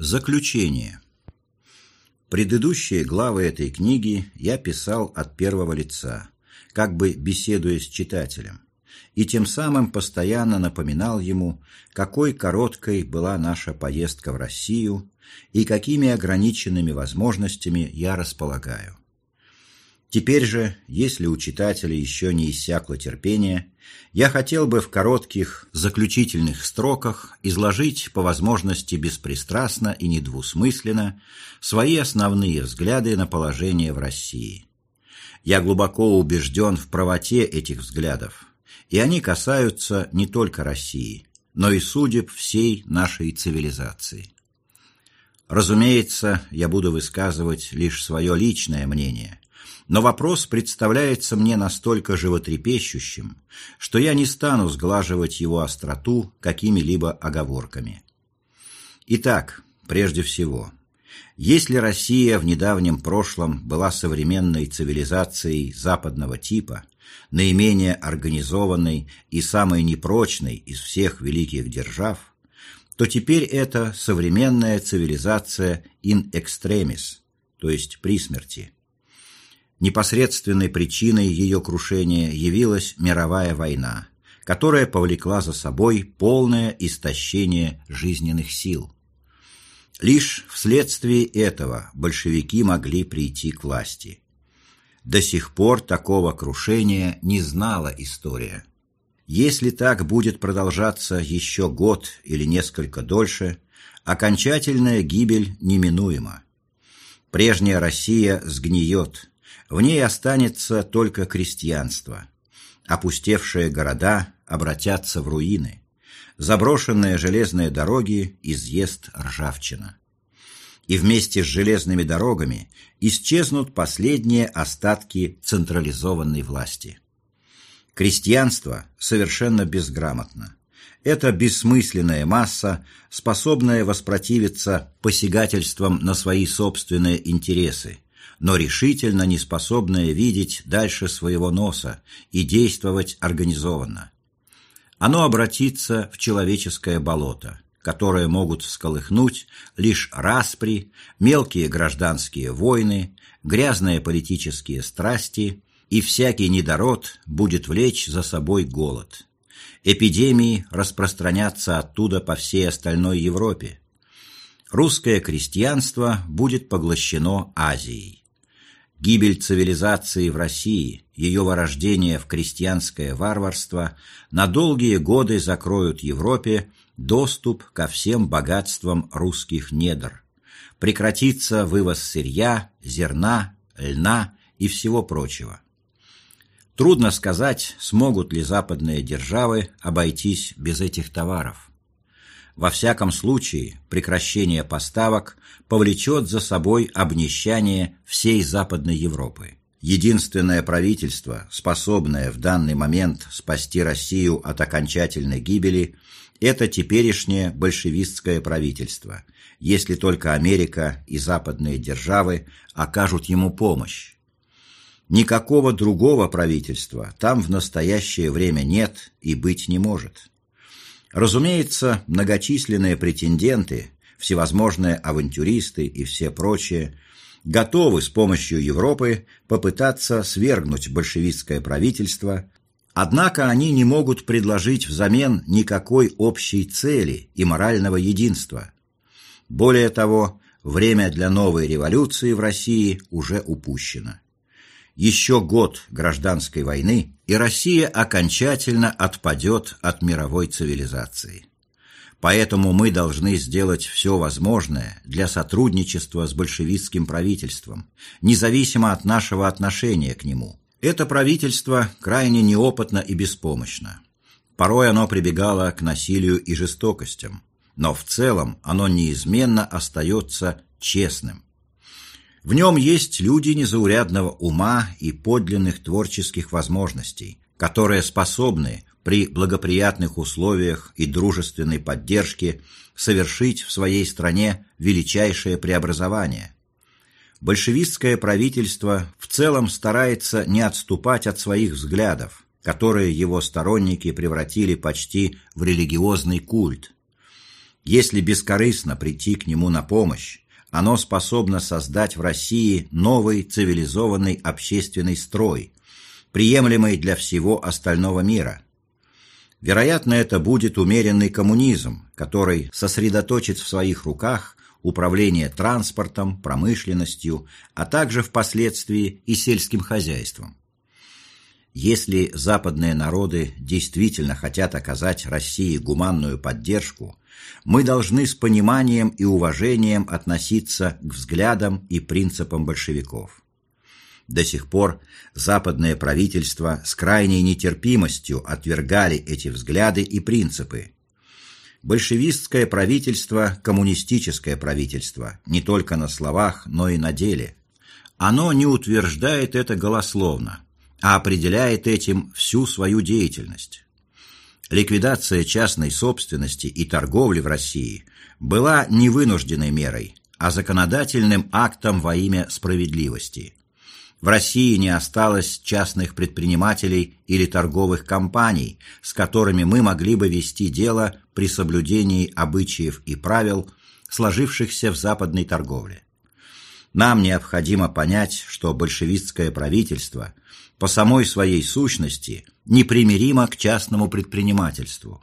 Заключение. Предыдущие главы этой книги я писал от первого лица, как бы беседуя с читателем, и тем самым постоянно напоминал ему, какой короткой была наша поездка в Россию и какими ограниченными возможностями я располагаю. Теперь же, если у читателя еще не иссякло терпение, я хотел бы в коротких заключительных строках изложить по возможности беспристрастно и недвусмысленно свои основные взгляды на положение в России. Я глубоко убежден в правоте этих взглядов, и они касаются не только России, но и судеб всей нашей цивилизации. Разумеется, я буду высказывать лишь свое личное мнение – но вопрос представляется мне настолько животрепещущим, что я не стану сглаживать его остроту какими-либо оговорками. Итак, прежде всего, если Россия в недавнем прошлом была современной цивилизацией западного типа, наименее организованной и самой непрочной из всех великих держав, то теперь это современная цивилизация in extremis, то есть при смерти – Непосредственной причиной ее крушения явилась мировая война, которая повлекла за собой полное истощение жизненных сил. Лишь вследствие этого большевики могли прийти к власти. До сих пор такого крушения не знала история. Если так будет продолжаться еще год или несколько дольше, окончательная гибель неминуема. Прежняя Россия сгниет, в ней останется только крестьянство. Опустевшие города обратятся в руины. Заброшенные железные дороги изъест ржавчина. И вместе с железными дорогами исчезнут последние остатки централизованной власти. Крестьянство совершенно безграмотно. Это бессмысленная масса, способная воспротивиться посягательствам на свои собственные интересы, но решительно не способное видеть дальше своего носа и действовать организованно. Оно обратится в человеческое болото, которое могут всколыхнуть лишь распри, мелкие гражданские войны, грязные политические страсти, и всякий недород будет влечь за собой голод. Эпидемии распространятся оттуда по всей остальной Европе. Русское крестьянство будет поглощено Азией. Гибель цивилизации в России, ее вырождение в крестьянское варварство на долгие годы закроют Европе доступ ко всем богатствам русских недр. Прекратится вывоз сырья, зерна, льна и всего прочего. Трудно сказать, смогут ли западные державы обойтись без этих товаров. Во всяком случае, прекращение поставок повлечет за собой обнищание всей Западной Европы. Единственное правительство, способное в данный момент спасти Россию от окончательной гибели, это теперешнее большевистское правительство, если только Америка и западные державы окажут ему помощь. Никакого другого правительства там в настоящее время нет и быть не может. Разумеется, многочисленные претенденты, всевозможные авантюристы и все прочие готовы с помощью Европы попытаться свергнуть большевистское правительство, однако они не могут предложить взамен никакой общей цели и морального единства. Более того, время для новой революции в России уже упущено еще год гражданской войны, и Россия окончательно отпадет от мировой цивилизации. Поэтому мы должны сделать все возможное для сотрудничества с большевистским правительством, независимо от нашего отношения к нему. Это правительство крайне неопытно и беспомощно. Порой оно прибегало к насилию и жестокостям, но в целом оно неизменно остается честным, в нем есть люди незаурядного ума и подлинных творческих возможностей, которые способны при благоприятных условиях и дружественной поддержке совершить в своей стране величайшее преобразование. Большевистское правительство в целом старается не отступать от своих взглядов, которые его сторонники превратили почти в религиозный культ. Если бескорыстно прийти к нему на помощь, оно способно создать в России новый цивилизованный общественный строй, приемлемый для всего остального мира. Вероятно, это будет умеренный коммунизм, который сосредоточит в своих руках управление транспортом, промышленностью, а также впоследствии и сельским хозяйством. Если западные народы действительно хотят оказать России гуманную поддержку, мы должны с пониманием и уважением относиться к взглядам и принципам большевиков. До сих пор западные правительства с крайней нетерпимостью отвергали эти взгляды и принципы. Большевистское правительство – коммунистическое правительство, не только на словах, но и на деле. Оно не утверждает это голословно, а определяет этим всю свою деятельность. Ликвидация частной собственности и торговли в России была не вынужденной мерой, а законодательным актом во имя справедливости. В России не осталось частных предпринимателей или торговых компаний, с которыми мы могли бы вести дело при соблюдении обычаев и правил, сложившихся в западной торговле. Нам необходимо понять, что большевистское правительство по самой своей сущности непримиримо к частному предпринимательству.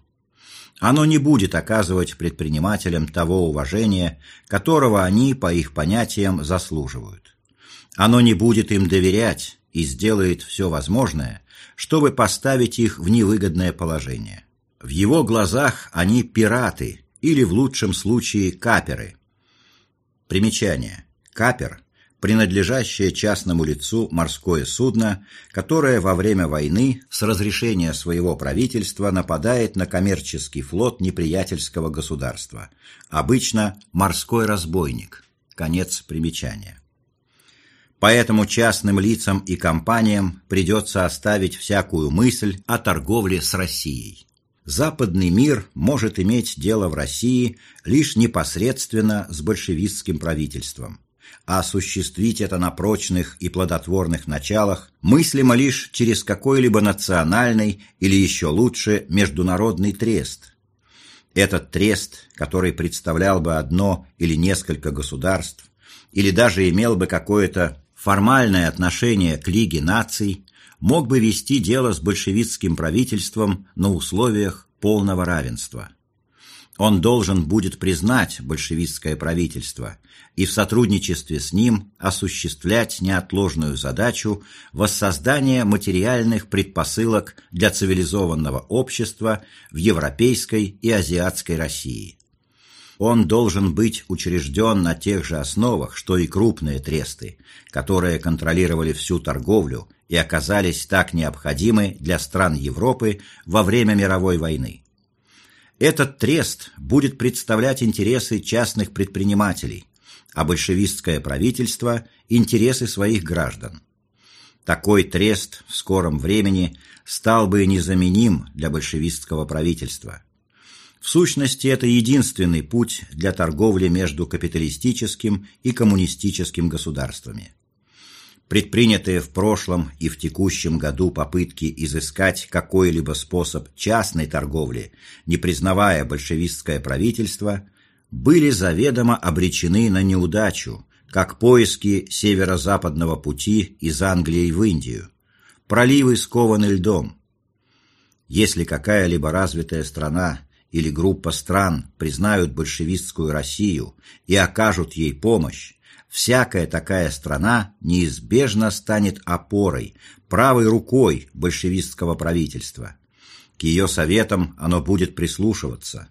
Оно не будет оказывать предпринимателям того уважения, которого они, по их понятиям, заслуживают. Оно не будет им доверять и сделает все возможное, чтобы поставить их в невыгодное положение. В его глазах они пираты или, в лучшем случае, каперы. Примечание. Капер – принадлежащее частному лицу морское судно, которое во время войны с разрешения своего правительства нападает на коммерческий флот неприятельского государства. Обычно морской разбойник. Конец примечания. Поэтому частным лицам и компаниям придется оставить всякую мысль о торговле с Россией. Западный мир может иметь дело в России лишь непосредственно с большевистским правительством осуществить это на прочных и плодотворных началах мыслимо лишь через какой-либо национальный или еще лучше международный трест. Этот трест, который представлял бы одно или несколько государств, или даже имел бы какое-то формальное отношение к Лиге наций, мог бы вести дело с большевистским правительством на условиях полного равенства. Он должен будет признать большевистское правительство и в сотрудничестве с ним осуществлять неотложную задачу воссоздания материальных предпосылок для цивилизованного общества в европейской и азиатской России. Он должен быть учрежден на тех же основах, что и крупные тресты, которые контролировали всю торговлю и оказались так необходимы для стран Европы во время мировой войны. Этот трест будет представлять интересы частных предпринимателей, а большевистское правительство – интересы своих граждан. Такой трест в скором времени стал бы незаменим для большевистского правительства. В сущности, это единственный путь для торговли между капиталистическим и коммунистическим государствами. Предпринятые в прошлом и в текущем году попытки изыскать какой-либо способ частной торговли, не признавая большевистское правительство, были заведомо обречены на неудачу, как поиски северо-западного пути из Англии в Индию. Проливы скованы льдом. Если какая-либо развитая страна или группа стран признают большевистскую Россию и окажут ей помощь, всякая такая страна неизбежно станет опорой, правой рукой большевистского правительства. К ее советам оно будет прислушиваться.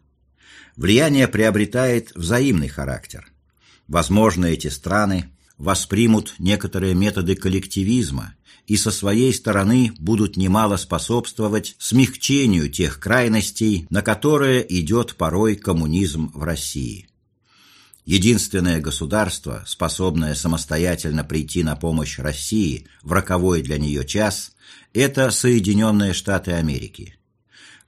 Влияние приобретает взаимный характер. Возможно, эти страны воспримут некоторые методы коллективизма и со своей стороны будут немало способствовать смягчению тех крайностей, на которые идет порой коммунизм в России. Единственное государство, способное самостоятельно прийти на помощь России в роковой для нее час, это Соединенные Штаты Америки.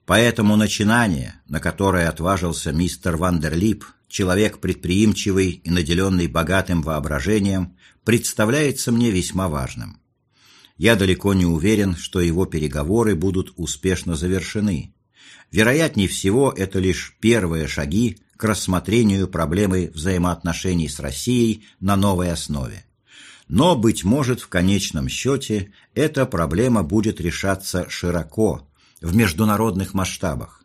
Поэтому начинание, на которое отважился мистер Вандерлип, человек предприимчивый и наделенный богатым воображением, представляется мне весьма важным. Я далеко не уверен, что его переговоры будут успешно завершены. Вероятнее всего, это лишь первые шаги к рассмотрению проблемы взаимоотношений с Россией на новой основе. Но, быть может, в конечном счете эта проблема будет решаться широко, в международных масштабах.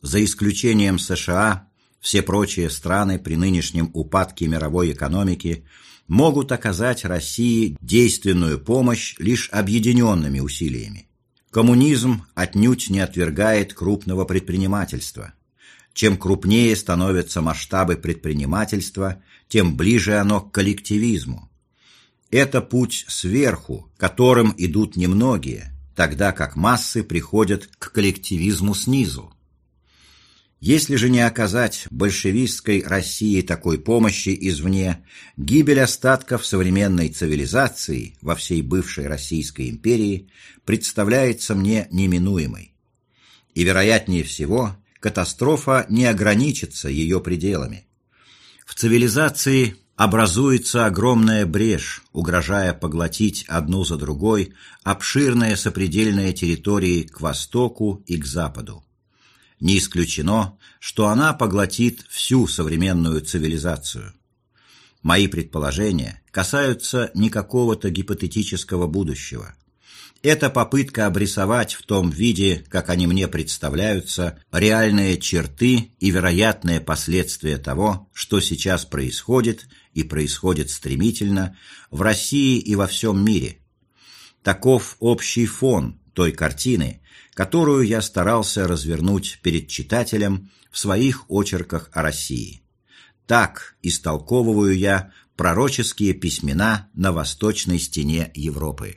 За исключением США, все прочие страны при нынешнем упадке мировой экономики могут оказать России действенную помощь лишь объединенными усилиями. Коммунизм отнюдь не отвергает крупного предпринимательства. Чем крупнее становятся масштабы предпринимательства, тем ближе оно к коллективизму. Это путь сверху, которым идут немногие, тогда как массы приходят к коллективизму снизу. Если же не оказать большевистской России такой помощи извне, гибель остатков современной цивилизации во всей бывшей Российской империи представляется мне неминуемой. И, вероятнее всего, катастрофа не ограничится ее пределами. В цивилизации образуется огромная брешь, угрожая поглотить одну за другой обширные сопредельные территории к востоку и к западу. Не исключено, что она поглотит всю современную цивилизацию. Мои предположения касаются не какого-то гипотетического будущего. Это попытка обрисовать в том виде, как они мне представляются, реальные черты и вероятные последствия того, что сейчас происходит и происходит стремительно в России и во всем мире. Таков общий фон той картины, которую я старался развернуть перед читателем в своих очерках о России. Так истолковываю я пророческие письмена на восточной стене Европы.